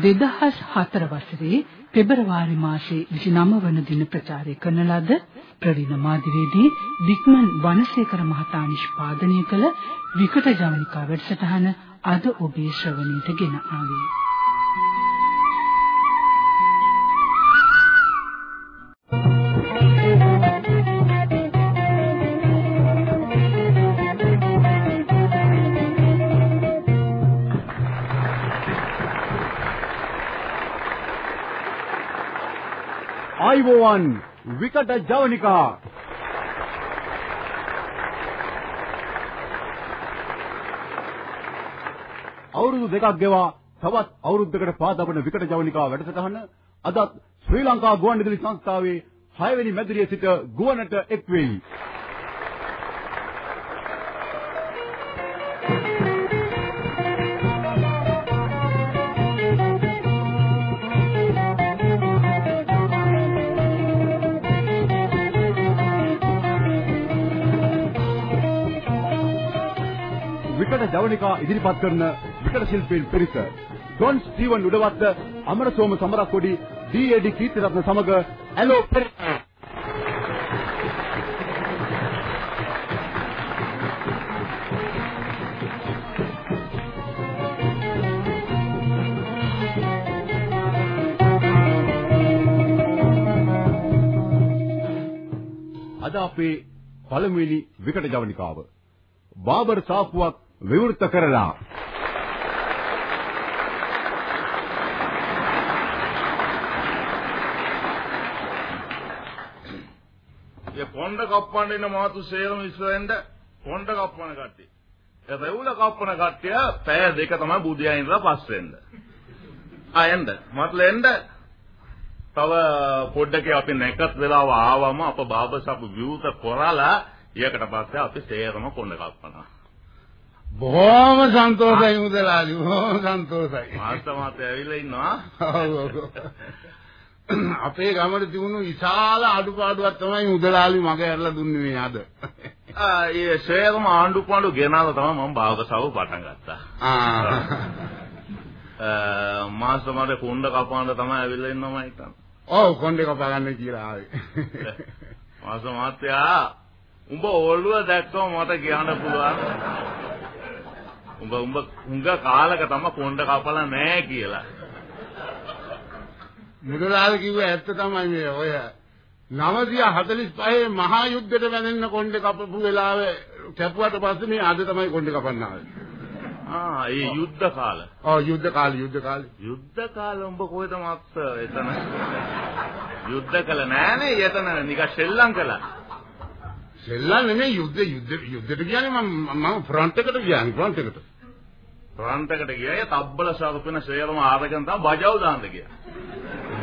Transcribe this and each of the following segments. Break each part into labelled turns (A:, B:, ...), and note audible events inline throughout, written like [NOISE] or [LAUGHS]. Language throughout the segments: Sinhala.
A: 2004 වසරේ පෙබරවාරි මාසයේ 29 වන දින ප්‍රචාරය කරන ලද ප්‍රවීණ මාධ්‍යවේදී වික්මන් වනසේකර මහතා නිෂ්පාදනය කළ විකට ජවනිකා වැඩසටහන අද ඔබේ ශ්‍රවණයට ගෙන ආවේ.
B: ආයිබෝවන් විකට ජවනිකා අවුරුදු දෙකක් ගෙවා තවත් අවුරුද්දකට පාදබන විකට ජවනිකා වැඩසටහන අදත් ශ්‍රී ලංකා ගුවන්විදුලි සංස්ථාවේ 6 වෙනි මැදිරිය සිට ගුවනට එක් වෙයි. විකට ජවනිකා ඉදිරිපත් කරන විකට ශිල්පීන් පිරිස. ඩොන් ස්ටීවන් උඩවත්ත අමරසෝම සමරක්කොඩි ඩී.ඒඩි කීර්තිරත්න සමග ඇලෝ පිරිස අද අපේ පළමුවෙනි විකට ජවනිකාව බාබර් සාප්පුවක් විවෘත කරලා
C: ඒ පොණ්ඩ කප්පන්න ඉන්න මාතු සේරම ඉස්සරෙන්ද පොණ්ඩ කප්පන කට්ටිය. ඒ රෙවුල කප්පන කට්ටිය පැය දෙක තමයි බුදියා ඉඳලා පස්සෙන්ද. ආ එන්න. මත්ල එන්න. තව පොඩ්ඩක අපි නැකත් වෙලාව ආවම අප බාබසප් විවුත කරලා ඊයකට පස්සේ අපි සේරම කොණ්ඩ කප්පනවා.
D: බොහොම සන්තෝෂයි මුදලාලි බොහොම සන්තෝෂයි.
C: මාස්ටර් මාත් ඇවිල්ලා ඉන්නවා.
D: අපේ ගමට තිබුණු විශාල අඩුපාඩුවක් තමයි මුදලාලි මග ඇරලා දුන්නේ මේ අද.
C: ආ ඒ සේරම ආණ්ඩු පාණ්ඩු ගෙනාලා තමයි මම භාගසව පටන් ගත්තා.
D: ආ.
C: මාස්ටර් මාට කොණ්ඩ කපන්න තමයි ඇවිල්ලා ඉන්නවා මම හිතන්නේ.
D: ඔව් කොණ්ඩේ කපා ගන්න කියලා ආවේ.
C: මාස්ටර් මාත්‍යා උඹ ඔළුව දැක්කම මට කියන්න පුළුවන්. උඹ උඹ උංග කාලක තම කොණ්ඩ කපලා නැහැ කියලා.
D: මුදලාලි කිව්ව ඇත්ත තමයි මේ ඔය 945 මහා යුද්ධයට වැදෙන්න කොණ්ඩේ කපපු වෙලාවේ කැපුවට පස්සේ මේ අද තමයි කොණ්ඩේ කපන්න ආවේ.
C: ආ ඒ යුද්ධ කාල.
D: ඔව් යුද්ධ කාලේ යුද්ධ කාලේ.
C: යුද්ධ කාල උඹ කොහෙද මත්ස එතන යුද්ධ කළ නෑනේ එතන නිකන් ශ්‍රී කළා.
D: සෙල්ලම් නෙමෙයි යුද්ධ යුද්ධ යුද්ධයට කියන්නේ මම මම ෆ්‍රන්ට් එකට ගියානේ ෆ්‍රන්ට් එකට.
C: ෆ්‍රන්ට් එකට ගියා තබ්බල සරපින ශේරම ආරගෙන තමයි බජව් දාන්න ගියා.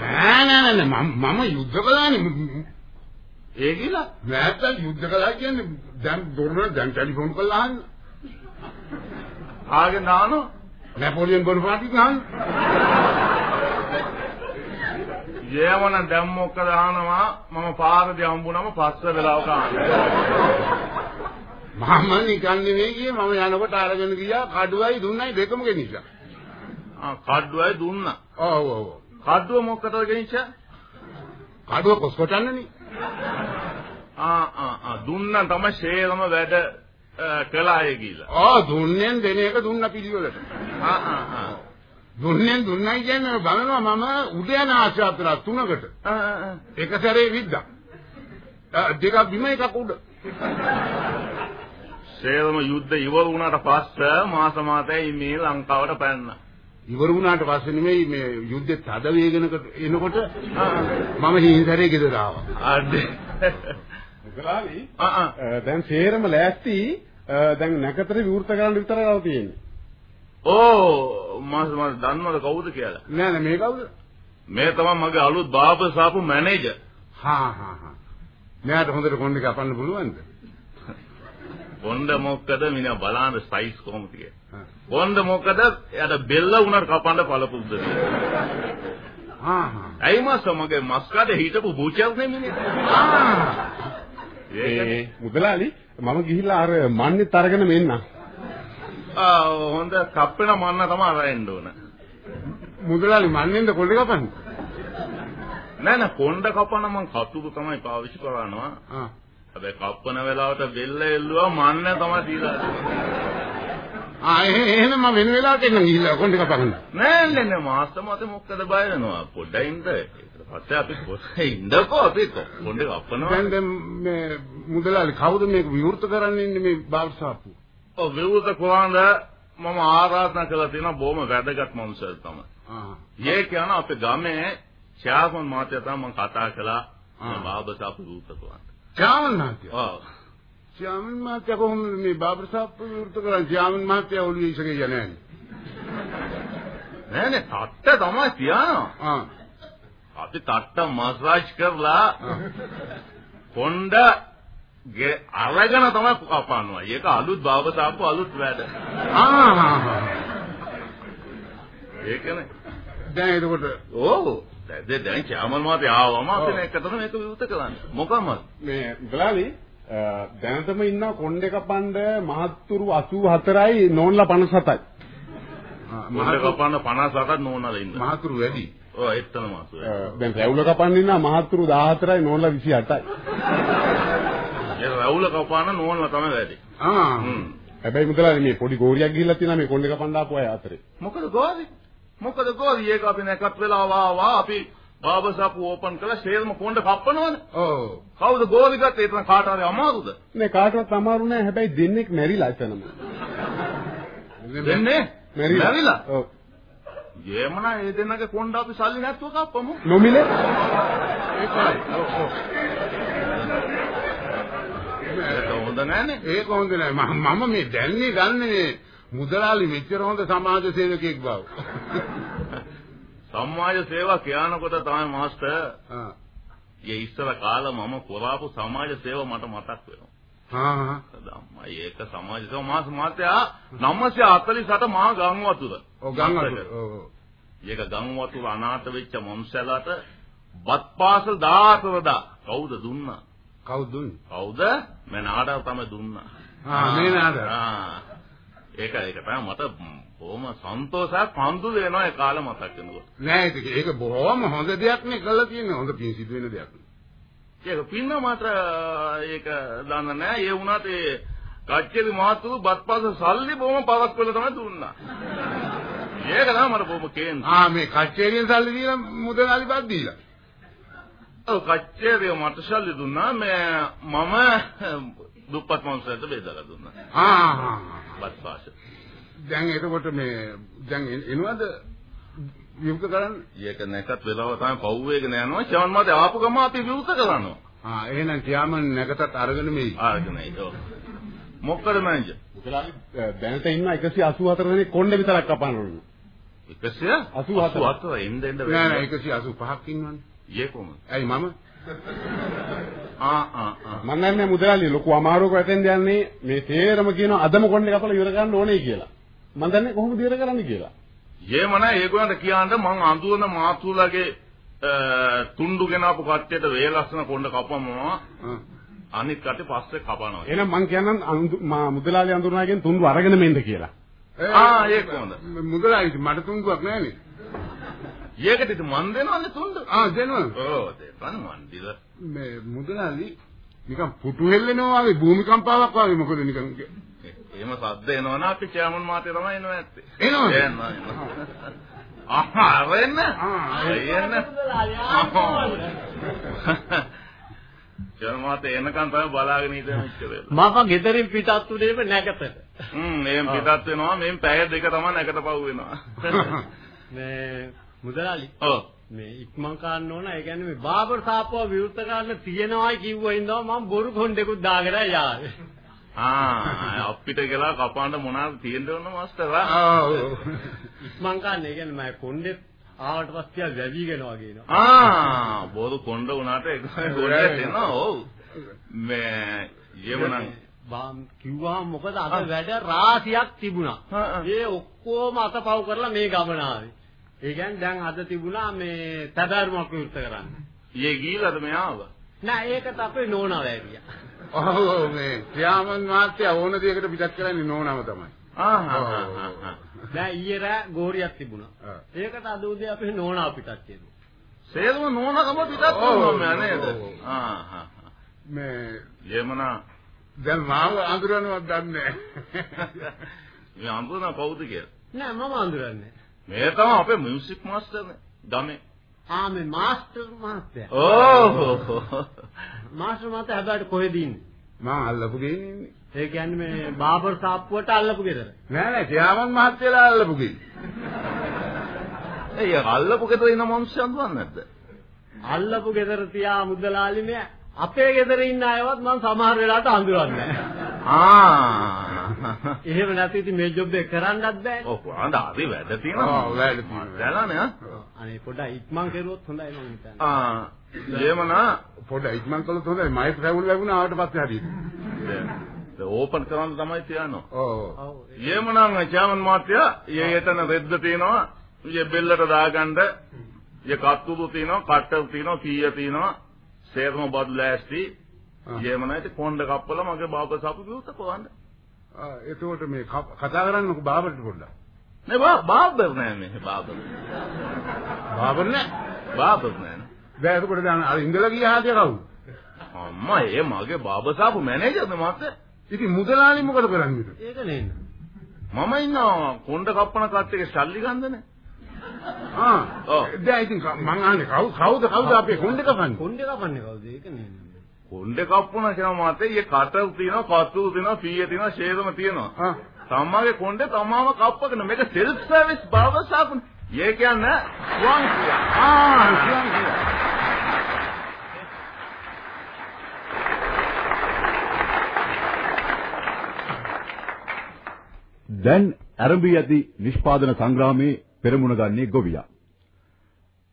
D: නෑ නෑ නෑ මම මම යුද්ධ කළානේ.
C: ඒ කියලා
D: නැත්තම් යුද්ධ කළා කියන්නේ දැන් දොරන දැන් ටෙලිෆෝන් කරලා අහන්න.
C: ආගෙන දානෝ
D: නැපෝලියන් බොනපාටි ගහන්න.
C: ජයවන දැන් මොකද අහනවා මම පාරදී හම්බුනම පස්ස වෙලාවක
D: මම නිකන් නෙවෙයි ගියේ මම යනකොට අරගෙන ගියා කඩුවයි දුන්නයි දෙකම ගෙනිච්චා.
C: ආ කඩුවයි දුන්නා.
D: ඔව් ඔව්.
C: කඩුව මොකටද ගෙනිච්චා?
D: කඩුව කොස්කොටන්නනේ.
C: ආ ආ ආ දුන්නා තමයි ශේරම වැඩ කළාය කියලා.
D: ආ දුන්නෙන් දෙන එක දුන්න පිළිවෙලට.
C: ආ ආ ආ
D: දුන්නෙන් දුන්නයි කියන්නේ බලනවා මම උඩ යන ආශ්‍රාත්‍ර තුනකට. එක සැරේ විද්දා. දෙකක් බිම එකක් උඩ.
C: සේරම යුද්ධ ඉවර වුණාට පස්සේ මාස මාතේ මේ ලංකාවට පැන්නා.
D: ඉවර වුණාට පස්සේ නෙමෙයි මේ යුද්ධෙත් හද වේගෙනකට එනකොට [LAUGHS] මම හිංසරේ ගෙදර ආවා.
C: ආ ආ
E: දැන් සේරම ලෑස්ති දැන් නැකතර විවෘත කරන්න විතරයි කරලා තියෙන්නේ.
C: ඕ මාස මාස දන්නවද කවුද කියලා?
D: නෑ නෑ මේ කවුද?
C: මේ තමයි මගේ අලුත් බාබ සාපු මැනේජර්.
D: හා හා හා. මෙයාට හොඳට කොණ්ඩේ කපන්න පුළුවන්ද?
C: කොණ්ඩ මොකද මිනිහා බලන්න සයිස් කොහොමද කියලා. කොණ්ඩ මොකද එයාට බෙල්ල උනට කපන්න පළපුද්ද.
D: හා.
C: ඇයි මාස මගේ මස් කඩේ හිටපු බුචර් නෙමෙයි.
E: ඒ මුදලාලි මම ගිහිල්ලා අර මන්නෙත් අරගෙන මෙන්න.
C: ආ හොඳ කප්පෙන මන්න තමයි අරෙන්න ඕන.
D: මුදලාලි මන්නේද කොල්ල කපන්නේ?
C: නෑ නෑ කොණ්ඩ කපන මං කතුරු තමයි පාවිච්චි කරනවා.
D: ආ.
C: හැබැයි කප්පන වෙලාවට බෙල්ල එල්ලුවා මන්න තමයි දීලා
D: ආ එහෙනම් මම වෙන වෙලාවට එන්න ගිහිල්ලා කොණ්ඩ කපන්න.
C: නෑ නෑ නෑ මාස්ටර් මත මොකද බය වෙනවා? පොඩ්ඩයි ඉඳ පස්සේ අපි පොඩ්ඩයි ඉඳකෝ අපි. කොණ්ඩ කපනවා
D: දැන් දැන් මේ මුදලාලි කවුද මේක විවෘත කරන්න ඉන්නේ මේ බාල්සාප්පු?
C: ඔව් විවෘත කරාඳ මම ආරාධනා කළා තියෙනවා බොහොම වැදගත් මනුස්සයෙක් තමයි.
D: ආ.
C: ඒ කියන අපේ ගමේ ශාසන මාත්‍ය තමයි මම කතා කළා.
D: ආ.
C: බාබසාප් විවෘත
D: ශ්‍යාමන් මහත්තයා.
C: ඔව්
D: ශ්‍යාමන් මහත්තයා කොහොමද මේ බාල්සාප්පු විවෘත කරන්නේ? ශ්‍යාමන් මහත්තයා ඔළුවේ ඉසගේ යන්නේ නැහැ.
C: නෑ නෑ තට්ට තමයි තියනවා
D: ආ.
C: අපි තට්ට මසාජ් කරලා කොණ්ඩ ගේ අරගෙන තමයි කපනවා. ඒක අලුත් බාබසාප්පු අලුත් වැඩ.
D: ආ.
C: ඒකනේ.
D: දැන් එතකොට
C: ඕ දැන් දැන් චාමල් මාතේ ආවම අපි මේකටම මේක විවෘත කරන්නේ. මොකමද?
E: මේ අ, දැනටම ඉන්න කොණ්ඩේ කපන්න මහත්තුරු 84යි නෝන්ලා 57යි.
C: මොකද කපන්න 57ක් නෝනලා ඉන්න.
D: මහතුරු වැඩි.
C: ඔව් එතන මාසු.
E: දැන් රැවුල කපන්න ඉන්න මහත්තුරු 14යි නෝන්ලා 28යි.
C: ඒ රවුල කපන්න නෝනලා තමයි වැඩි.
D: ආ.
E: හැබැයි මුදලාලි මේ පොඩි ගෝරියක් ගිහිල්ලා තියෙනවා මේ කොණ්ඩේ කපන්න ආපු අය අතරේ.
C: මොකද ගෝරි? මොකද ගෝරි ඒක අපි නැකත් වෙලා ආවා අපි බාබසාප්පු ඕපන් කළා ෂේර්ම කොණ්ඩ කප්පනවනේ.
D: ඔව්.
C: කවුද ගෝලි ගත්තේ? එතන කාට හරි අමාරුද?
E: නේ කාටවත් අමාරු නෑ හැබැයි දෙන්නෙක් මැරිලා එතනම.
C: දෙන්නේ?
E: මැරිලා. ඔව්.
C: යේමනා ඒ දෙන්නගේ කොණ්ඩ අපි සල්ලි නැතුව කප්පමු.
E: නොමිලේ
D: ඒකයි. ඔව් ඔව්.
C: ඒක හොඳ නැනේ.
D: ඒක හොඳ නෑ. මම මේ දැන්නේ ගන්න මේ මුදලාලි මෙච්චර හොඳ සමාජ සේවකයෙක් බව.
C: සමාජ සේවා කියනකොට තමයි මාස්ටර්
D: ආ.
C: ඒ ඉස්සර කාලේ මම කරාපු සමාජ සේව මට මතක් වෙනවා.
D: ආ.
C: අම්මා ඒක සමාජ සේව මාස මාත්‍යා 948 මහා ගම් වතුර.
D: ඔව් ගම් වතුර. ඔව්.
C: ඒක ගම් වතුර අනාථ වෙච්ච මොන්සලට බත් පාසල් 14 දා කවුද දුන්නා?
D: කවුද දුන්නේ?
C: කවුද? මම නාඩව තමයි දුන්නා.
D: ආ මේ නාද.
C: ආ. ඒක ඒක තමයි මට බොහොම සන්තෝෂයක් පන්දු වෙනවා ඒ කාලේ මතක් වෙනකොට.
D: නෑ ඒක ඒක බොහොම හොඳ දෙයක් නේ කළා තියෙන්නේ. හොඳ පින් සිදු වෙන දෙයක්.
C: ඒක පින්න මාත්‍ර ඒක දන්න නෑ. ඒ වුණාට ඒ කච්චේලි මහතුරු බත්පාස සල්ලි බොහොම පවක් වෙලා තමයි දුන්නා. ඒක තමයි මට බොහොම කේන්ති.
D: ආ මේ කච්චේරියෙන් සල්ලි දීලා මුදලාලි බත් දීලා.
C: ඔව් කච්චේරිය මට සල්ලි දුන්නා. මම දුප්පත් මනුස්සයෙක්ට බෙදලා දුන්නා.
D: ආ.
C: බත්පාස.
D: දැන් එතකොට මේ දැන් එනවද විවෘත කරන්න?
C: ඒක නැකත් වෙලාව තමයි පව් වේගෙන යනවා. චවන් මාතේ ආපු ගම අපි විවෘත කරනවා.
D: ආ එහෙනම් කියාමන් නැකතත් අරගෙන මෙයි.
C: ආගෙනයි. ඔව්. මොකද මංජ?
E: මුදලාලි අ, දැනට ඉන්න 184 දෙනෙක් කොණ්ඩේ විතරක් කපන්න ඕනේ.
C: 184 84 එන්න එන්න
D: නෑ නෑ 185ක් ඉන්නවනේ.
C: ඒ කොහොමද?
D: ඇයි මම?
C: ආ ආ ආ.
E: මම දන්නේ මුදලාලි ලොකු අමාරුවක වැටෙන්න යන්නේ මේ තේරම කියනවා අදම කොණ්ඩේ කපලා ඉවර කරන්න ඕනේ කියලා. මම දන්නේ කොහොමද ඉවර කරන්න කියලා.
C: යේමන ඒගොල්ලන්ට කියන්න මං අඳුරන මාතුලගේ තුණ්ඩු ගෙනාපු කට්ටියට වේලස්සන කොණ්ඩ කපමනවා. අනිත් කට්ටිය පස්සේ කපනවා.
E: එහෙනම් මං කියන්නම් අඳු- මා මුදලාලි අඳුරනාගෙන් තුන්දු අරගෙන මෙන්න කියලා.
C: ආ ඒක කොහොමද?
D: මුදලාලි මට තුන්දුවක් නෑනේ.
C: ඒකට ඉතින් මන් දෙනවනේ තුණ්ඩ.
D: ආ දෙනවා.
C: ඔව් දෙපන් මන් දිල.
D: මේ මුදලාලි නිකන් පුටු හෙල්ලෙනවා වගේ භූමිකම්පාවක් වගේ මොකද නිකන්
C: එහෙම සද්ද එනවනම් අපි චෑමන් මාතේ තමයි එනවා ඇත්තේ.
D: එනවද?
C: එනවා එනවා. ආහා අරෙන්න.
D: ආ,
C: එන්න. චෑමන් මාතේ එනකන් තමයි බලාගෙන ඉඳන් ඉච්චරේ.
F: මම ගෙදරින් පිටත් උනේම නැගතට.
C: හ්ම් මේන් පිටත් වෙනවා මේන් පැය දෙක තමයි නැකට පව් වෙනවා.
F: මේ මුදලාලි
C: ඔව්.
F: මේ ඉක්මන් කරන්න ඕන ඒ කියන්නේ මේ බාබර් සාප්පුව විවෘත කරන්න තියනවායි කිව්වා ඉඳලා මම බොරු කොණ්ඩෙකුත් දාගෙන යාවේ.
C: ආ අපිට ගලා කපන්න මොනවද තියෙන්න ඕන මාස්ටර් ආ. [LAUGHS]
F: ඉක්මන් කරන්න ඒ කියන්නේ මම කොණ්ඩෙත් ආවට පස්සේ වැවිගෙන වගේ එනවා.
C: ආ බෝරු කොණ්ඩ වුණාට ඒක [LAUGHS] කොණ්ඩේ දෙනවා ඔව්. මේ යෙමනම්
F: බාම් කිව්වහම මොකද අද වැඩ රාශියක් තිබුණා. ඒ ඔක්කොම අතපව් කරලා මේ ගමන ආවේ. ඒ කියන්නේ දැන් අද තිබුණා මේ තදර්මක් විවෘත කරන්න.
C: ඊයේ ගිහලාද මෙයාව?
F: නෑ ඒකට අපේ නෝනා වැරියා.
D: ඔව් ඔව් මේ ත්‍යාමන් මාත්‍ය ඕන දෙයකට පිටත් කරන්නේ නෝනම තමයි.
C: ආහා
F: දැන් ඊයේ රෑ ගෝරියක් තිබුණා. ඒකට අද උදේ අපි නෝනා අපිටත් කියනවා.
C: සේරම නෝනකම පිටත්
D: ඔව්,
C: කරනවා නේද?
D: ඔව්, ඔව්.
C: ආ හා හා.
D: මේ
C: යමනා
D: දැන් මාව අඳුරනවත් දන්නේ නැහැ.
C: මේ අඳුන කවුද කියලා.
F: නෑ මම අඳුරන්නේ.
C: මේ තමයි අපේ මියුසික් මාස්ටර්නේ. ගමේ.
F: ආ මේ මාස්ටර් මහත්තයා.
C: ඕ.
F: මාස්ටර් මහත්තයා හැබැයි කොහෙද ඉන්නේ?
D: මම අල්ලපු ගෙයින් ඉන්නේ.
F: ඒ කියන්නේ මේ බාබර් සාප්පුවට අල්ලපු ගෙදර.
D: නෑ නෑ කියාමන් මහත්තයලා අල්ලපු ගෙයින්.
C: ඒ අල්ලපු ගෙදර ඉන්න මිනිස්සු අඳුරන්නේ නැද්ද?
F: අල්ලපු ගෙදර තියා මුදලාලිනේ අපේ ගෙදර ඉන්න අයවත් මම සමහර වෙලාවට අඳුරන්නේ නැහැ.
C: ආ.
F: එහෙම නැති ඉතින් මේ ජොබ් එක කරන්නත් බෑ.
C: ඔව් අඳ හරි වැඩ තියෙනවා.
D: ඔව්, වැඩ තියෙනවා.
C: දැනනේ ආ.
F: අනේ පොඩ්ඩක් ඉක්මන් කරුවොත් හොඳයි මම හිතන්නේ.
C: ආ. යමනා
D: පොඩ ඉක්මන් කළොත් හොඳයි. මයික් රැවුල් ලැබුණා ආවට පස්සේ හරියට.
C: ඕපන් කරන්න තමයි තියනවා.
D: ඔව්.
C: යමනා චාමන් මාත්‍යා යේ එතන රෙද්ද තියෙනවා. යේ බෙල්ලට දාගන්න යේ කත්තුදු තියෙනවා, කට්ටල් තියෙනවා, කීය තියෙනවා. සේරම බදු ලෑස්ති.
D: ආ.
C: යමනාට කොණ්ඩ කප්පල මගේ බාබ සපු කිව්ත කොහොමද?
D: ආ එතකොට මේ කතා කරන්නකො බාබර්ට පොඩ්ඩක්.
C: නේ බා බාබර් නෑ මේ බාබර්.
D: බාබර් නෑ.
C: බාබර් නෑ.
D: දැන් එතකොට දැන් අර ඉංගල ගිය හාදිය කවුද?
C: අම්මා ඒ මගේ බාබ සපු මැනේජර්ද මාත්
D: ඉතින් මුදලාලි මොකද කරන්නේ?
F: ඒක නෙන්න.
C: මම ඉන්නවා කොණ්ඩ කප්පන කට්ටියගේ සල්ලි ගන්නනේ.
D: ආ.
C: ඔව්.
D: දැන් ඉතින් මං අහන්නේ කවුද කවුද කවුද අපේ කොණ්ඩේ කපන්නේ?
F: කොණ්ඩේ කපන්නේ කවුද? ඒක නෙන්න.
C: කොණ්ඩ කප්පන කියන මාතේ යේ කටල් තියෙනවා, කත්තු තියෙනවා, පීය තියෙනවා, ෂේදම තියෙනවා. තමගේ කොණ්ඩේ තමාම කප්පගෙන මේක සෙල්ෆ් සර්විස් බාබර් ෂාප්. ඒ කියන්නේ ස්වන් කියා.
D: ආ ස්වන් කියා.
B: දැන් ආරම්භී ඇති නිෂ්පාදන සංග්‍රාමයේ පෙරමුණ ගන්නේ ගොවියා.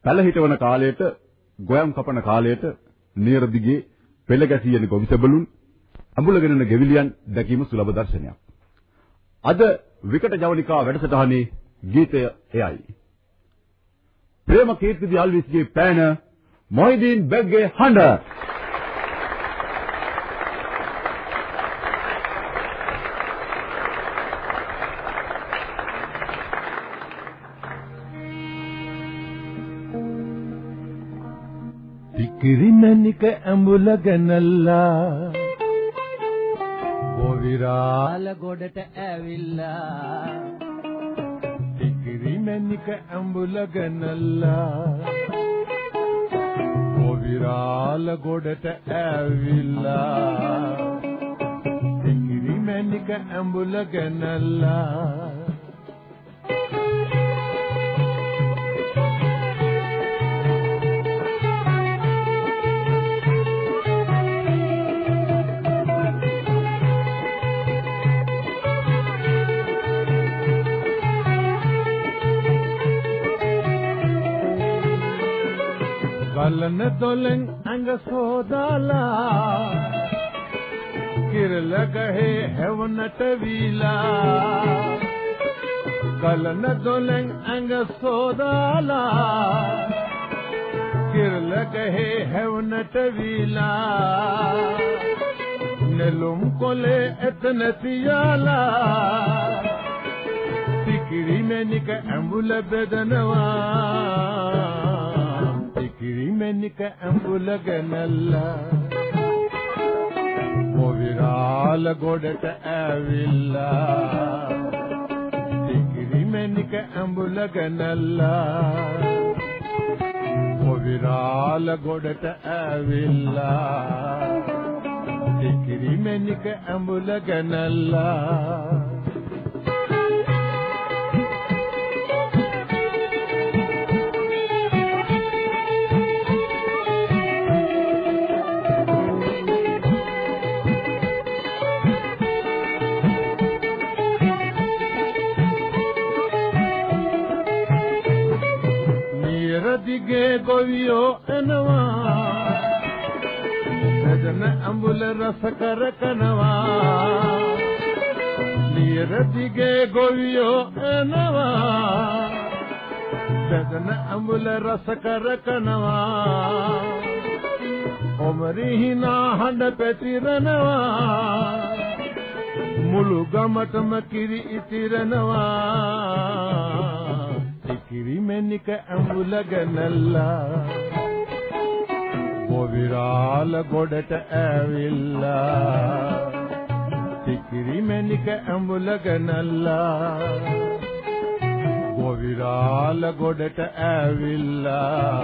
B: පැල හිටවන කාලයට, ගොයම් කපන කාලයට නියරදිගේ පෙළ ගැසියෙන ගොවිසබළුන් අඹුලගෙනන ගෙවිලියන් දැකීම සුලභ දර්ශනයක්. අද විකට ජවනිකා වැඩසටහනේ ගීතය එයයි. ප්‍රේම කීර්තිදී අල්විස්ගේ පෑන මොයිදීන් බෙග්ගේ හඬ
G: තිකිරි මැණික ඇඹුල ගනල්ලා. ඔවිරාල ගොඩට ඇවිල්ලා. තිකිරි මැණික ඇඹුල ගනල්ලා. ඔවිරාල ගොඩට ඇවිල්ලා. තිකිරි මැණික ඇඹුල ගනල්ලා ගලන දොලෙන් ඇඟ සෝදාලා. කිරල ගහේ හැවනට වීලා. ගලන දොලෙන් ඇඟ සෝදාලා. කිරල ගහේ හැවනට වීලා. නෙළුම් කොලේ එතන තියාලා තිකිරි මෙනික ඇඹුල බෙදනවා. තිකිරි මෙනික ඇඹුල ගනල්ලා මොවිරාල ගොඩට ඇවිල්ලා. තිකිරි මෙනික ඇඹුල ගනල්ලා මොවිරාල ගොඩට ඇවිල්ලා. තිකිරි මෙනික ඇඹුල ගනල්ලා ගොවියෝ එනවා. සදන අඹුල රස කරකනවා. නිරදිගේ ගොවියෝ එනවා. සදන අඹුල රස කරකනවා. ඔමරි හිනා හඬ පැතිරනවා. මුළු ගමටම කිරි ඉතිරනවා. ඉකිරි මෙනික ඇඹුල ගනල්ලා. බොවිරාල ගොඩට ඇවිල්ලා. ඉකිරි මෙනික ඇඹුල ගනල්ලා. බොවිරාල ගොඩට ඇවිල්ලා.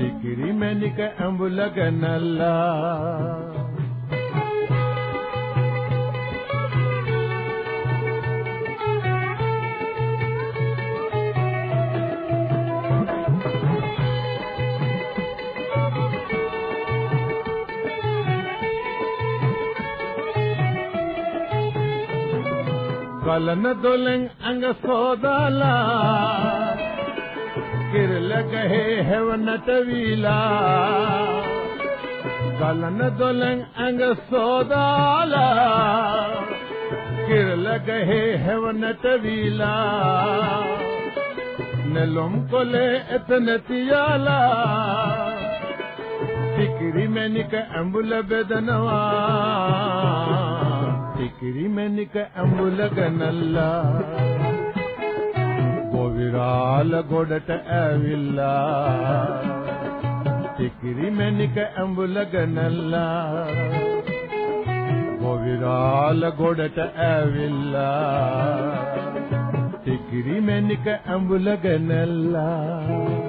G: ඉකිරි මෙනික ඇඹුල ගනල්ලා. කලන දොලෙන් අඟ සෝදාලා. කිරල ගහේ හැවනට වීලා. කලන දොලෙන් අඟ සෝදාලා. කිරල ගහේ හැවනට වීලා. නෙලොම් කොලේ එතන තියාලා. ටිකිරි මැනික ඇඹුල බෙදනවා. ටිකිරි මැනික ඇඹුල ගනල්ලා. ගොවිරාල ගොඩට ඇවිල්ලා. ටිකිරි මැනික ඇඹුල ගනල්ලා. ගොවිරාල ගොඩට ඇවිල්ලා. ටිකිරි මැනික ඇඹුල ගනල්ලා.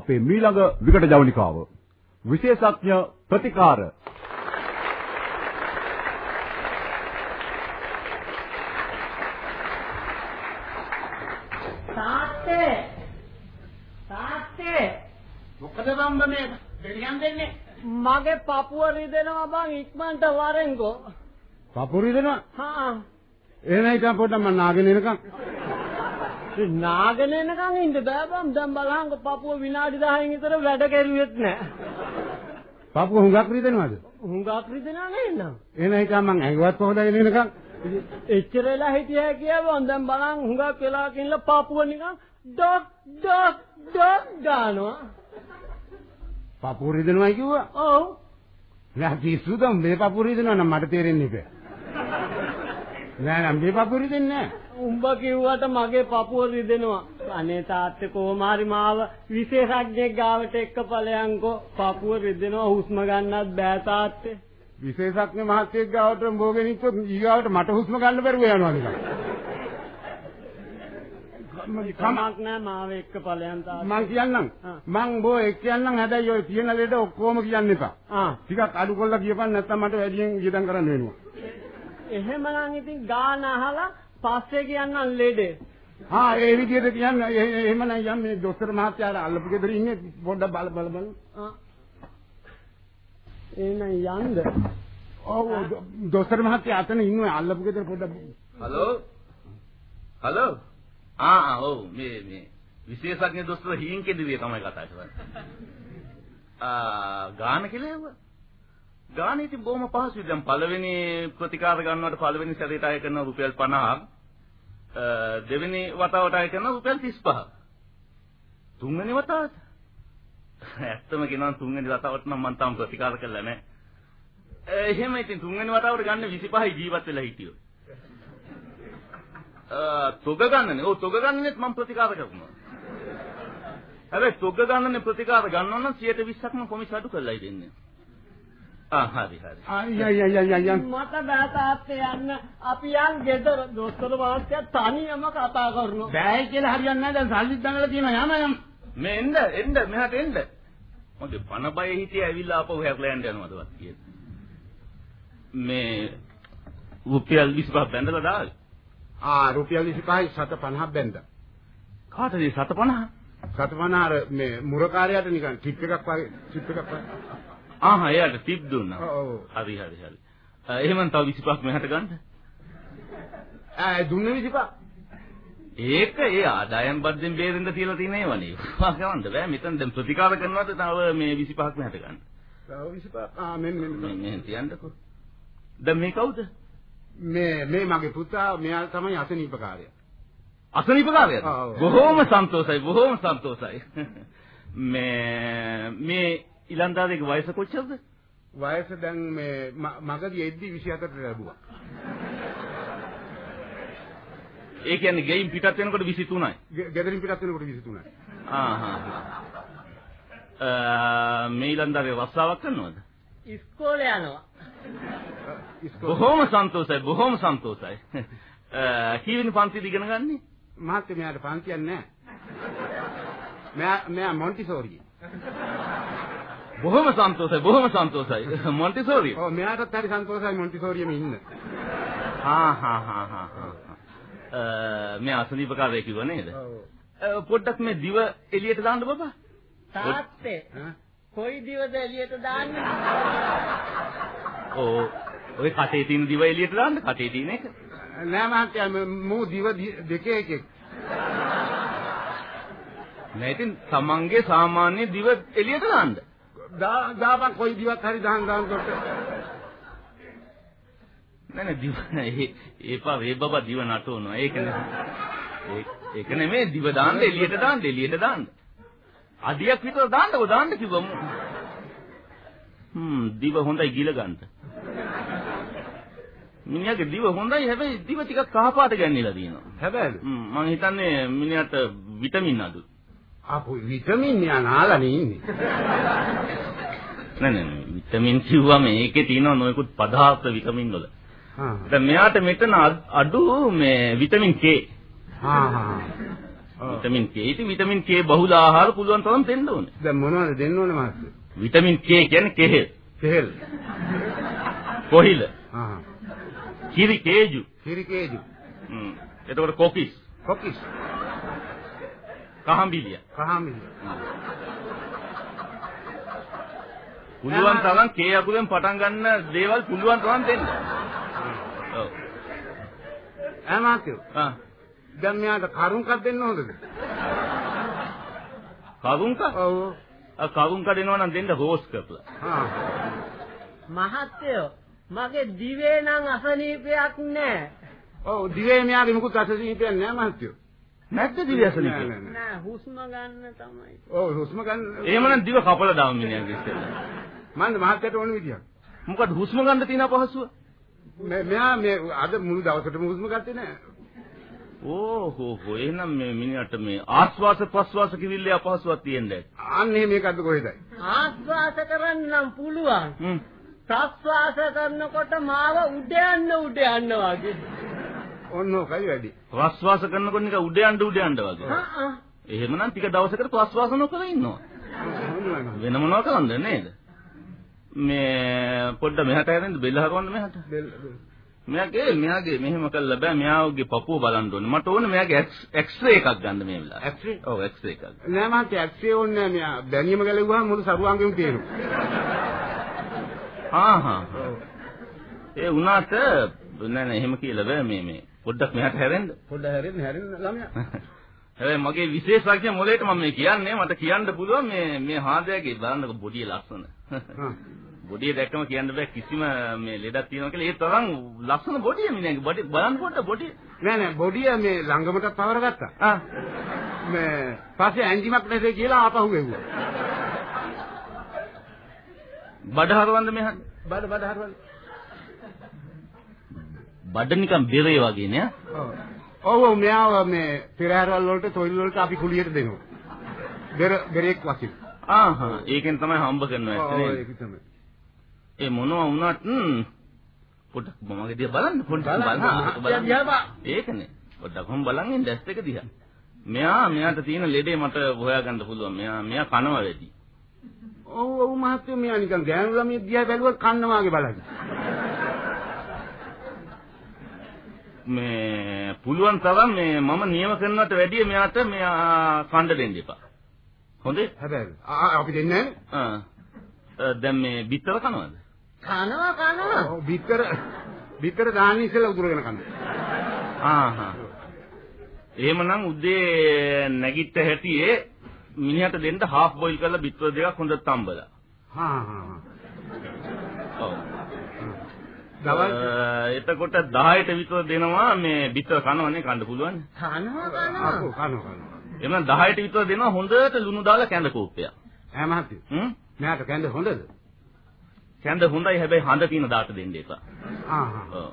B: අපේ මීළඟ විකට ජවනිකාව විශේෂඥ ප්‍රතිකාර
F: තාත්තේ තාත්තේ
H: මොකද බම්බ මේ දෙලියන් දෙන්නේ?
F: මගේ පපුව රිදෙනවා බං ඉක්මනට වරෙන්කෝ
D: පපුරි දෙනවා.
F: හා
D: එහෙනම් හිටන් පොඩ්ඩක් මම නාගෙන එනකම්.
F: නාගෙන එනකන් ඉන්න බෑ බම් දැන් බලහන්කො පපුව විනාඩි 10න් විතර වැඩ කෙරුවෙත් නෑ
D: පපුව හුඟක් රිදෙනවද?
F: හුඟක් රිදෙනා නේනම්
D: එහෙනම් හිටන් මම ඇඟවත් පොහොදාගෙන එනකම්.
F: එච්චරලා හිටියා කියවොන් දැන් බලන් හුඟක් වෙලා කිනලා පපුව නිකන් ඩොක් ඩොක් ඩොක් ගානවා
D: පපුව රිදෙනවා කිව්වා.
F: ඔව්
D: නෑ පිස්සුද මේ පපුව රිදෙනවා නම් මට තේරෙන්නේ නැහැ. නෑ නෑ මේ පපුව රිදෙන්නේ නෑ.
F: උඹ කිව්වට මගේ පපුව රිදෙනවා අනේ තාත්තේ කොහොම හරි මාව විශේෂඥයෙක් ගාවට එක්ක ඵලයන්කෝ පපුව රිදෙනවා හුස්ම ගන්නත් බෑ තාත්තේ
D: විශේෂඥ මහත්තයෙක් ගාවට මොගෙන ඉත්තොත් ඊගාවට මට හුස්ම ගන්න බැරුව යනවා නිකන්.
F: කමක් නෑ මාව එක්ක ඵලයන් තාත්තේ
D: මං කියන්නම්. මං බෝ එක් කියන්නම් හැබැයි ඔය තියෙන ලෙඩ ඔක්කොම කියන්න එපා. ටිකක් අඩු කරලා කියපන් නැත්නම් මට වැඩියෙන් වියදම් කරන්න වෙනවා.
F: එහෙමනම් ඉතින් ගාන අහලා පස්සේ කියන්නම් ලෙඩේ
D: ආ ඒ විදිහට කියන්න එහෙමනම් යම් මේ දොස්තර මහත්තයාට අල්ලපු ගෙදර ඉන්නේ පොඩ්ඩක් බල බල බල.
F: ආ. එහෙනම් යන්ද
D: ඔව් දොස්තර මහත්තයා අතන ඉන්නවා අල්ලපු ගෙදර පොඩ්ඩක්.
C: හලෝ හලෝ ආ ආ ඔව් මේ මේ විශේෂඥ දොස්තර හීන් කෙදිරිය තමයි කතා කරන්නේ ආ ගාන කියලා හෙව්වා ගාන ඉතින් බොහොම පහසුයි දැන් පළවෙනි ප්‍රතිකාර ගන්නවට පළවෙනි සැරේට අය කරන රුපියල් 50ක් අ, දෙවෙනි වතාවට අය කරන රුපියල් 35ක් තුන්වෙනි වතාවට ඇත්තම කියනවා තුන්වෙනි වතාවට නම් මම තාම ප්‍රතිකාර කළා නැහැ එහෙම ඉතින් තුන්වෙනි වතාවට ගන්න 25යි ජීවත් වෙලා හිටියෝ තොග ගන්නනේ. ඔව් තොග ගන්නනෙත් මම ප්‍රතිකාර කරනවා. හැබැයි තොග ගන්නනේ ප්‍රතිකාර ගන්නවා නම් 120ක්ම කොමිස් අඩු කරලායි දෙන්නේ. ආ හරි හරි.
D: ආ ය ය ය ය ය
F: මට බෑ තාත්තේ යන්න අපි යන් ගෙදර දොස්තර මහත්තයා තනියම කතා කරනවා
D: බෑයි කියලා හරියන්නේ නැහැ දැන් සල්ලිත් දඟලා තියෙනවා යම යම්.
C: මේ එන්න එන්න මෙහාට එන්න. මගේ පණ බය හිටියේ ඇවිල්ලා ආපහු හැරලා යන්න යනවදවත් කියලා. මේ රුපියල් 25 බැඳලා දාලා.
D: ආ රුපියල් 25යි 750ක් බැන්දා.
C: කාටද 750?
D: 750 අර මේ මුරකාරයාට නිකන් ටිප් එකක් වගේ ටිප් එකක් වගේ.
C: ආහ් එයාට ටිප් දුන්නා.
D: ඔව්.
C: හරි හරි හරි. එහෙනම් තව 25ක් මෙහාට ගන්න.
D: ආ දුන්නේ 25.
C: ඒක ඒ ආදායම් බද්දෙන් බේරෙන්න තියලා තියෙන ඒවනේ. වා ගවන්න බෑ. මෙතන දැන් ප්‍රතිකාර කරනවාද තව මේ 25ක් මෙහාට ගන්න.
D: තව 25. ආ මෙන්න මෙන්න.
C: මෙහෙන් තියන්නකෝ. දැන් මේ කවුද?
D: මේ මේ මගේ පුතා මෙයා තමයි අසනීපකාරයා.
C: අසනීපකාරයද? බොහොම සන්තෝසයි බොහොම සන්තෝසයි. [LAUGHS] මේ මේ ඊලන්දාරිගේ වයස කොච්චරද?
D: වයස දැන් මේ ම- මගදී එද්දි 27ට ලැබුවා.
C: ඒ කියන්නේ ගෙයින් පිටත් වෙනකොට 23යි.
D: ගෙ- ගෙදරින් පිටත් වෙනකොට 23යි.
C: ආහා. මේ ඊලන්දාරිය රස්සාවක් කරනවද?
F: ඉස්කෝලේ යනවා.
C: බොහොම සන්තෝසයි බොහොම සන්තෝසයි. අ කීවෙනි පන්තිද ඉගෙන ගන්නේ?
D: මහත්තයා මෙයාට පන්තියක් නැහැ. මෙයා මෙයා මොන්ටිසෝරි.
C: බොහොම සන්තෝසයි බොහොම සන්තෝසයි. මොන්ටිසෝරි.
D: ඔව් මෙයාටත් හරි සන්තෝෂයි මොන්ටිසෝරියෙම ඉන්න.
C: හා හා හා හා. අ මේ අසනීපකාරය කිව්ව නේද?
D: ඔව්.
C: පොඩ්ඩක් මේ දිව එළියට දාන්න බබා.
F: තාත්තේ? කොයි දිවද එළියට දාන්නේ?
C: ඕ ඔය කටේ තියෙන දිව එළියට දාන්න කටේ තියෙන එක.
D: නෑ මහත්තයා ම- දිව දෙකේ එකෙක්.
C: නෑ ඉතින් තමන්ගේ සාමාන්‍ය දිව එළියට දාන්න.
D: දාපන් කොයි දිවක් හරි දාන් දාන් කොට.
C: නෑ නෑ දිව ඒ ඒපා වේ බබා දිව නටවනවා. ඒක නෙමෙයි. ඒක නෙමෙයි දිව දාන්න එළියට දාන්න එළියට දාන්න. අඩියක් විතර දාන්නකෝ දාන්න කිව්වම. හ්ම් දිව හොඳයි ගිල ගන්න. මිනිහාගේ දිව හොඳයි හැබැයි දිව ටිකක් කහපාට ගැන්නිලා තියෙනවා.
D: හැබැයි
C: හ්ම් මං හිතන්නේ මිනිහට විටමින් අඩුයි.
D: අපු විටමින් යා නාලානේ ඉන්නේ.
C: නෑ නෑ විටමින් කිව්වම ඒකේ තියෙනවා නොයෙකුත් පදාර්ථ විටමින් වල.
D: හා
C: දැන් මෙයාට මෙතන අඩ- මේ විටමින් K.
D: හා හා. ඔව්.
C: Vitamin K. ඉතින් විටමින් K බහුල ආහාර පුළුවන් තරම් දෙන්න ඕනේ.
D: දැන් මොනවද දෙන්න ඕනේ මහත්තයා?
C: විටමින් K කියන්නේ කෙහෙල්. කොහිල,
D: හා.
C: කිරි කේජු.
D: කිරිකේජු.
C: හ්ම්. එතකොට කොකිස්,
D: කොකිස්.
C: කහඹිලිය.
D: කහමිලි.
C: පුළුවන් තරම් K අකුරෙන් පටන් ගන්න දේවල් පුළුවන් තරම් දෙන්න. ඔව්.
D: ඈ.
C: ආ.
D: දැන් මෙයාට කරුණකක් දෙන්න හොඳද?
C: කරුංක?
D: ඔව්.
C: ආ කරුංක දෙනවා නම් දෙන්න රෝස් කරලා.
D: හා.
F: මහත්තයෝ මගේ දිවේ නම් අසනීපයක් නැහැ.
D: ඔව් දිවේ මෙයාගේ මුකුත් අසනීපයක් නෑ මහත්තයෝ.
C: නැද්ද දිව්‍යසනික?
D: නෑ, නෑ, නෑ.
F: හුස්ම ගන්න තමයි.
D: ඔව් හුස්ම ගන්න.
C: එහෙමනම් දිව කපලා දාමු මිනිහාගේ ඉස්සෙල්ලා.
D: මන්ද මහත්තයට ඕන විදියක්.
C: මොකද හුස්ම ගන්න තියෙන අපහසුව?
D: මෙයා මේ අද මුළු දවසටම හුස්ම ගත්තේ නෑ.
C: ඕහෝ හෝ එහෙනම් මේ මිනිහට මේ ආස්වාස ප්‍රස්වාස කිවිල්ලේ අපහසුවක් තියෙන්නේ.
D: අන්න එහෙම එකක්ද කොහෙදයි?
F: ආස්වාස කරන්න නම් පුළුවන්.
C: හ්ම්.
F: ප්‍රස්වාස කරනකොට මාව උඩ යන්න උඩ යන්න වගේ.
D: ඔන්න ඔකයි වැඩි.
C: ප්‍රස්වාස කරනකොට නිකන් උඩ යන්න උඩ යන්න වගේ.
F: හා
C: එහෙමනම් ටික දවසකට ප්‍රස්වාස නොකර ඉන්නවා. වෙන මොනවා කරන්නද නේද? මේ පොඩ්ඩ මෙහාට හැරෙන්න බෙල්ල හරවන්න මෙහාට. මෙයාගේ මෙයාගේ මෙහෙම කළා බෑ මෙයාගේ පපුව බලන්න ඕනේ. මට ඕනේ මෙයාගේ එක්ස්රේ එකක් ගන්න මේ වෙලාවේ.
D: X-ray?
C: ඔව් එක්ස්රේ එකක්.
D: නෑ මහත්තයා ඇක්සේ ඕනේ නෑ මෙයා දැනියම ගැලෙව්වහම මුළු සරුවංගෙම තියෙනවා.
C: හා හා. ඒ වුණාට නෑ නෑ එහෙම කියලා බෑ මේ මේ පොඩ්ඩක් මෙහාට හැරෙන්න.
D: පොඩ්ඩ හැරෙන්න හැරෙන්න ළමයා. [LAUGHS]
C: හැබැයි මගේ විශේෂඥ මොලේට මම මේ කියන්නේ මට කියන්න පුළුවන් මේ මේ හාදයාගේ බලන්නකො බොඩිය ලස්සන. [LAUGHS] බොඩිය දැක්කම කියන්න බෑ කිසිම මේ ලෙඩක් තියෙනවා කියලා ඒ තරම් ලස්සන බොඩිය මිනිහගේ බොඩි බලන්න පොඩ්ඩ බොඩිය.
D: නෑ නෑ බොඩිය මේ ළඟමට පවර ගත්තා.
C: ආ
D: මේ පස්සේ ඇන්ජිමක් නැතේ කියලා ආපහු එව්වා.
C: බඩ හරවන්න මෙහා.
D: බඩ බඩ හරවල.
C: බඩ නිකන් බෙරේ වගේ නේ.
D: ඔව්. ඔව් ඔව් මෙයාව මේ පෙරහැරවල වලට තොইল වලට අපි කුලියට දෙනවා. බෙර බෙරෙක් වශයෙන්.
C: ආහා ඒකෙන් තමයි හම්බ කරනවා
D: ඔව්
C: ඇත්තනේ.
D: ඒක තමයි.
C: ඒ මොනවා වුණත් පොඩ්ඩක් මමගේ දිහා බලන්න පොඩ්ඩක්
D: බලන්න.
C: බලන්න
D: බලන්න.
C: ඒකනේ පොඩ්ඩක් කොහොම බලන් ඉන්න ඇස් දෙක දිහා මෙයා මෙයාට තියෙන ලෙඩේ මට හොයාගන්න පුළුවන් මෙයා මෙයා කනවා වැඩි
D: ඔව් ඔව් මහත්තයෝ මෙයා නිකන් ගෑනු ළමයෙක් දිහා බැලුවත් කන්න වාගේ
C: මේ පුළුවන් තරම් මේ මම නියම කරනවට වැඩිය මෙයාට මෙයා කණ්ඩ දෙන්න එපා හොඳේ
D: හැබැයි ආ අපි දෙන්නේ නැහැ.
C: දැන් මේ බිත්තර කනවද
F: කනවා කනවා.
D: ඔව් බිත්තර බිත්තර දාන්න ඉස්සෙල්ලා උදුරගෙන කන්න.
C: ආහා එහෙමනම් උදේ නැගිට හැටියේ මිනිහට දෙන්න හාෆ් බොයිල් කරලා බිත්තර දෙකක් හොඳට තම්බලා
D: හා හා හා.
C: ඔව් එතකොට 10ට විතර දෙනවා මේ බිත්තර කනවනේ කන්න පුළුවන්.
F: කනවා කනවා.
D: කනවා කනවා.
C: එමනම් 10ට විතර දෙනවා හොඳට ලුණු දාලා කැඳ කෝප්පයක්.
D: ඈ මහත්තයෝ.
C: හ්ම්?
D: මෙයාට කැඳ හොඳද?
C: කැඳ හොඳයි හැබැයි හඳ තියෙන දාට දෙන්න එපා.
D: ආ ආ.
C: ඔව්.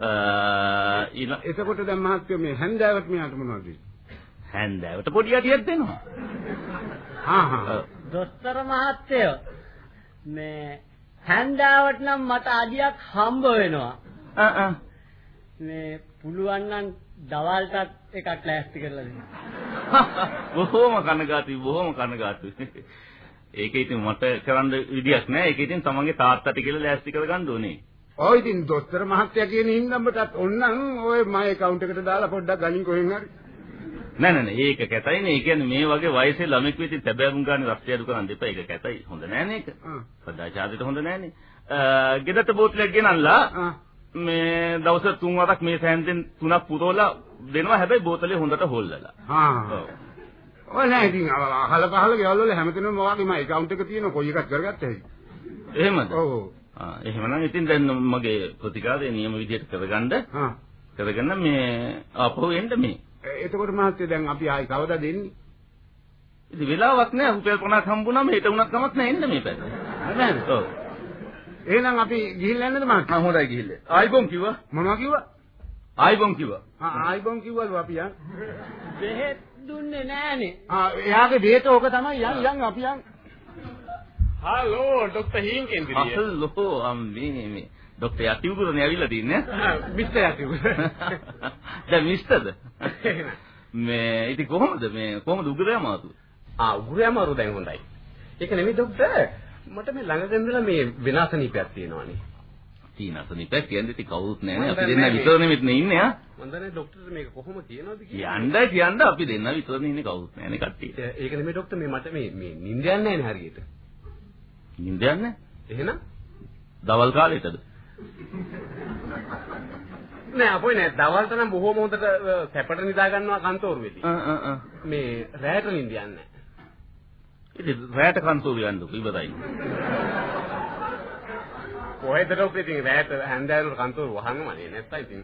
C: අ
D: එතකොට දැන් මහත්තයෝ මේ හැන්දෑවට මෙයාට මොනවද දෙන්නේ?
C: හැන්දෑවට පොඩි අඩියක් දෙනවා.
D: ආ ආ.
C: ඔව්.
F: දොස්තර මහත්තයෝ මේ හැන්දාවට නම් මට අඩියක් හම්බ වෙනවා. මේ පුළුවන් නම් දවල්ටත් එකක් ලෑස්ති කරලා දෙන්න. [LAUGHS]
C: බොහොම කනගාටුයි බොහොම කනගාටුයි. [LAUGHS] ඒක ඉතින් මට කරන්න විදියක් නැහැ. ඒක ඉතින් තමන්ගේ තාත්තට කියලා ලෑස්ති කරගන්න ඕනේ.
D: ඔය ඉතින් දොස්තර මහත්තයා කියන හින්දාමටත් ඔන්නම් ඔය මගේ account එකට දාලා පොඩ්ඩක් ගනින් කොහෙන් හරි.
C: නෑ නෑ නෑ ඒක කැතයිනේ. ඒ කියන්නේ මේ වගේ වයසේ ළමෙක් වෙති තැබෑරුම් ගන්න රස්තිය අඩු කරන්න දෙපා. ඒක කැතයි. හොඳ නෑනේ ඒක. සදාචාරයට හොඳ නෑනේ. ගෙදරට බෝතලයක් ගෙනල්ලා. මේ දවස් තුන් වරක් මේ සෑන්දෙන් තුනක් පුරවලා දෙනවා. හැබැයි බෝතලේ හොඳට හොල්ලලා. ඔව්.
D: ඔය නෑ ඉතින් අහල පහල ගෙවල් වල හැමතැනම මොකක්ද මගේ account එක තියෙන කොයි එකක් කරගත්තේ?
C: එහෙමද?
D: ඔව්.
C: ආ එහෙමනම් ඉතින් දැන් මගේ ප්‍රතිකාරය නියම විදිහට කරගන්න
D: ආ.
C: කරගෙන මේ ආපහු එන්න මේ.
D: එතකොට මහත්තයා දැන් අපි ආයි කවදා දෙන්නේ?
C: ඉතින් වෙලාවක් නෑ රුපියල් 50ක් හම්බුනම හෙට උනත් කමක් නෑ එන්න මේ පැත්ත.
D: නේද?
C: ඔව්.
D: එහෙනම් අපි ගිහිල්ලා යන්නද මහත්තයා?
C: ආ හොඳයි ගිහිල්ල. ආයිබොන් කිව්වා.
D: මොනවා කිව්වා?
C: ආයිබොන් කිව්වා.
D: ආ ආයිබෝන් කිව්වලු අපි යන්.
F: බෙහෙත් දුන්නේ නෑනේ.
D: ආ එයාගේ බේත ඕක තමයි යන් යන් අපි යන්.
I: Hello doctor හීන්කෙන් දිරිය.
C: අහලෝ අම්මේ මේ ડොක්ටර් යටිවුරුනේ ඇවිල්ලා තින්නේ.
D: ඈ මිස්ටර් යටිවුරු
C: දැන් මිස්ටර්ද [LAUGHS] මේ ඉතින් කොහොමද? මේ කොහොමද උගුර යමාරු
E: ආ උගුර යමාරු දැන් හොඳයි. ඒක නෙමෙයි ડોක්ටර් මට මේ ළඟට ඉඳලා මේ විනාශනීපයක් තියෙනවානේ.
C: තියෙනසනීපයක් කියන්නේ ඉතින් කවුරුත් නැහැ නේ. අපි දෙන්න විතරනේ මෙතන ඉන්නේ ආ.
E: මම දන්නේ ડોක්ටර් මේක කොහොම කියනවද කියලා.
C: යන්නයි කියන්න අපි දෙන්න විතරනේ ඉන්නේ කවුරුත් නැහැ නේ
E: කට්ටිය. ඒක නෙමෙයි ડોක්ටර් මේ මට මේ මේ නිින්ද යන්නේ නැහැ නේ හරියට.
C: නිින්ද යන්නේ
E: එහෙනම්?
C: දවල් කාලේටද
E: නෑ අපොයි නෑ දවල්ට නම් බොහෝම හොඳට සැපට නිදා ගන්නවා කන්තෝරුවේදී. මේ රැයට නිින්ද යන්නේ
C: ඉතින් රැයට කන්තෝරුව යන්නකො ඉවරයි.
E: කොහෙදට ඉතින් රැයට හැන්දෑවට කන්තෝරුව වහන්නම නේ නැත්තම් ඉතින්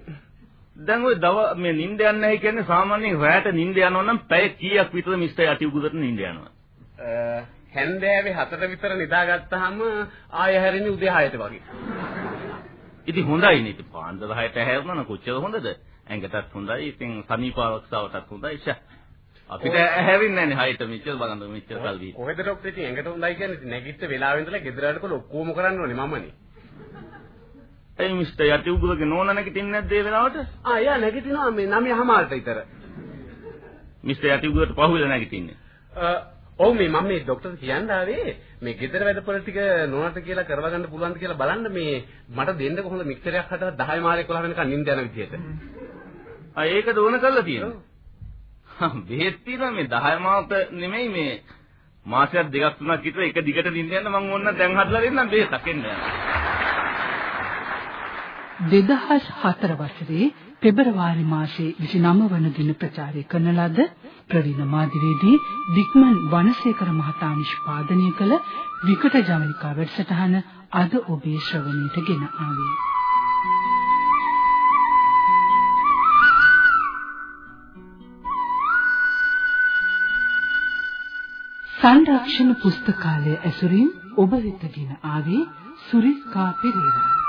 C: දැන් ওই දව මේ නිින්ද යන්නේ නැහැ කියන්නේ සාමාන්‍යයෙන් රැයට නිින්ද යනවා නම් පැය කීයක් විතර මිස්ටර් යටි උගුරට නිින්ද යනවා.
E: හැන්දෑවේ 7ට විතර නිදාගත්තාම ආය හැරෙන්නේ උදේ 6ට වගේ.
C: ඉතින් හොඳයිනේ ඉතින් පාන්දර 6ට හැරුණා නම් කොච්චර හොඳද? ඇඟටත් හොඳයි. ඉතින් සනීප ආරක්ෂාවටත් හොඳයි. අපිට හැවෙන්නේ නැහැ 6ට මෙච්චර බලන්න මෙච්චර කල් වී.
E: කොහෙද ડોක්ටර් ඉතින් ඇඟට හොඳයි කියන්නේ නැගිට වෙලාවෙ ඉඳලා ගෙදර වැඩකල ඔක්කොම කරන්න ඕනේ මමනේ.
C: ඒ මිස්ටර් යටිඋගුරගේ නෝනා නැගිටින්නේ නැද්ද ඒ වෙලාවට?
E: ආ එයා නැගිටිනවා මේ 9:00මාරට විතර.
C: මිස්ටර් යටිඋගුරට පහුවෙලා නැගිටින්නේ.
E: ඔව් මේ මම මේ ડોක්ටර් කියන්න ආවේ මේ ගෙදර වැඩපොළ ටික නෝනට කියලා කරවා ගන්න පුළුවන්ද කියලා බලන්න මේ මට දෙන්න කොහොමද මික්සරයක් හදලා 10 මාර 11 වෙනකන් නිින්ද යන විදියට.
C: ආ ඒකද ඕන කරලා තියෙන්නේ. හා බෙහෙත් තියෙනවා මේ 10 මාස නෙමෙයි මේ මාසයක් දෙකක් තුනක් විතර එක දිගට නිින්ද යන මම ඕන්න දැන් හදලා දෙන්නම් බෙහෙතක් එන්න.
A: 2004 වසරේ පෙබරවාරි මාසයේ 29 වන දින ප්‍රචාරය කරන ලද ප්‍රවීණ මාධ්‍යවේදී දික්මන් වනසේකර මහතා නිෂ්පාදනය කළ විකට ජවනිකා වැඩසටහන අද ඔබේ ශ්‍රවණයට ගෙන ආවේ. සංරක්ෂණ පුස්තකාලය ඇසුරින් ඔබ වෙත ගෙන ආවේ සුරිකා පෙරේරා